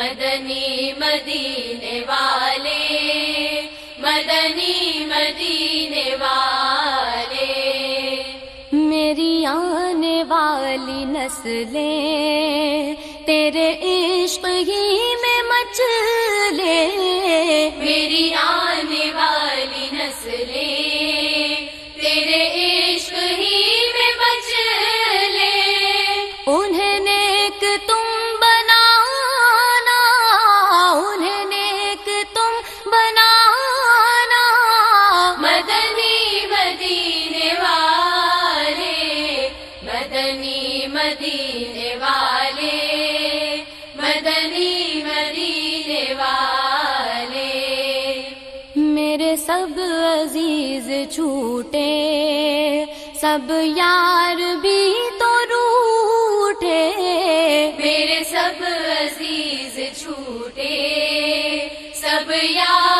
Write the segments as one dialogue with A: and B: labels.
A: مدنی مدینے والے، مدنی مدینے والے۔ میری آنے والی نسلیں، تیرے عشق ہی میں مچلے۔ میری آنے والی مدینے والے، مدنی مدینے والے۔ میرے سب عزیز چھوٹے سب یار بھی تو روٹے۔ میرے سب عزیز چھوٹے سب یار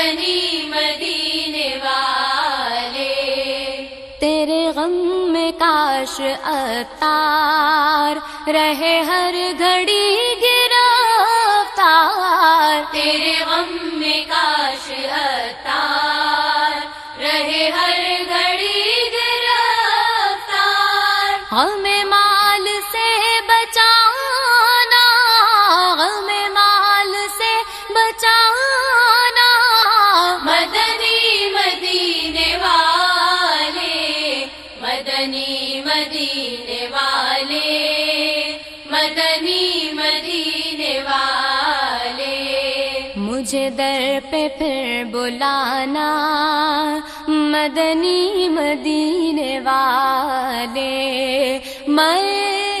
A: مدنی مدینے والے۔ تیرے غم میں کاش اتار رہے ہر گھڑی گرفتار۔ تیرے غم میں کاش اتار رہے ہر گھڑی گرفتار۔ ہمیں مال سے مدنی مدینے والے، مدنی مدینے والے۔ مجھے در پہ پھر بلانا مدنی مدینے والے۔ میں